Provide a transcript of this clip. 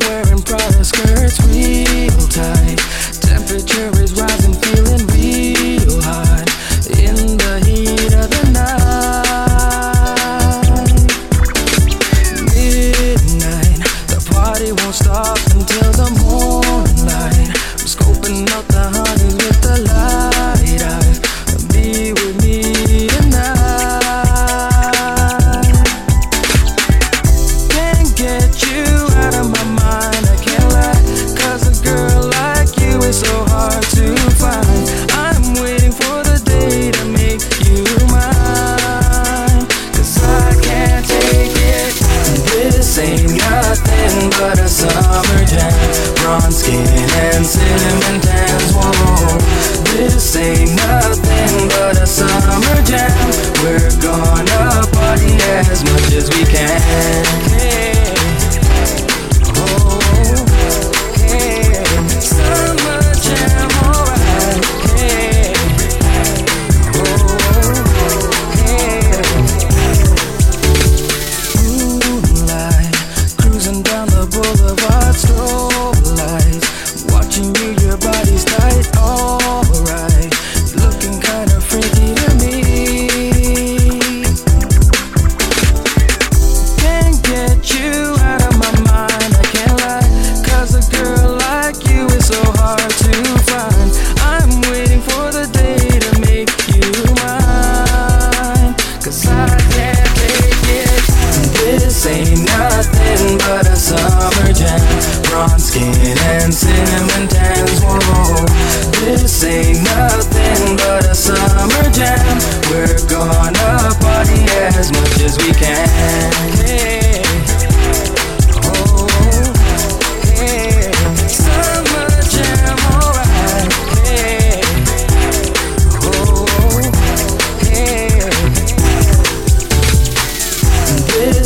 Wearing Prada skirts real tight. Temperature is rising, gonna party as much as we can. 'Cause I can't take it. This ain't nothing but a summer jam. Bronze skin and cinnamon tans. Whoa.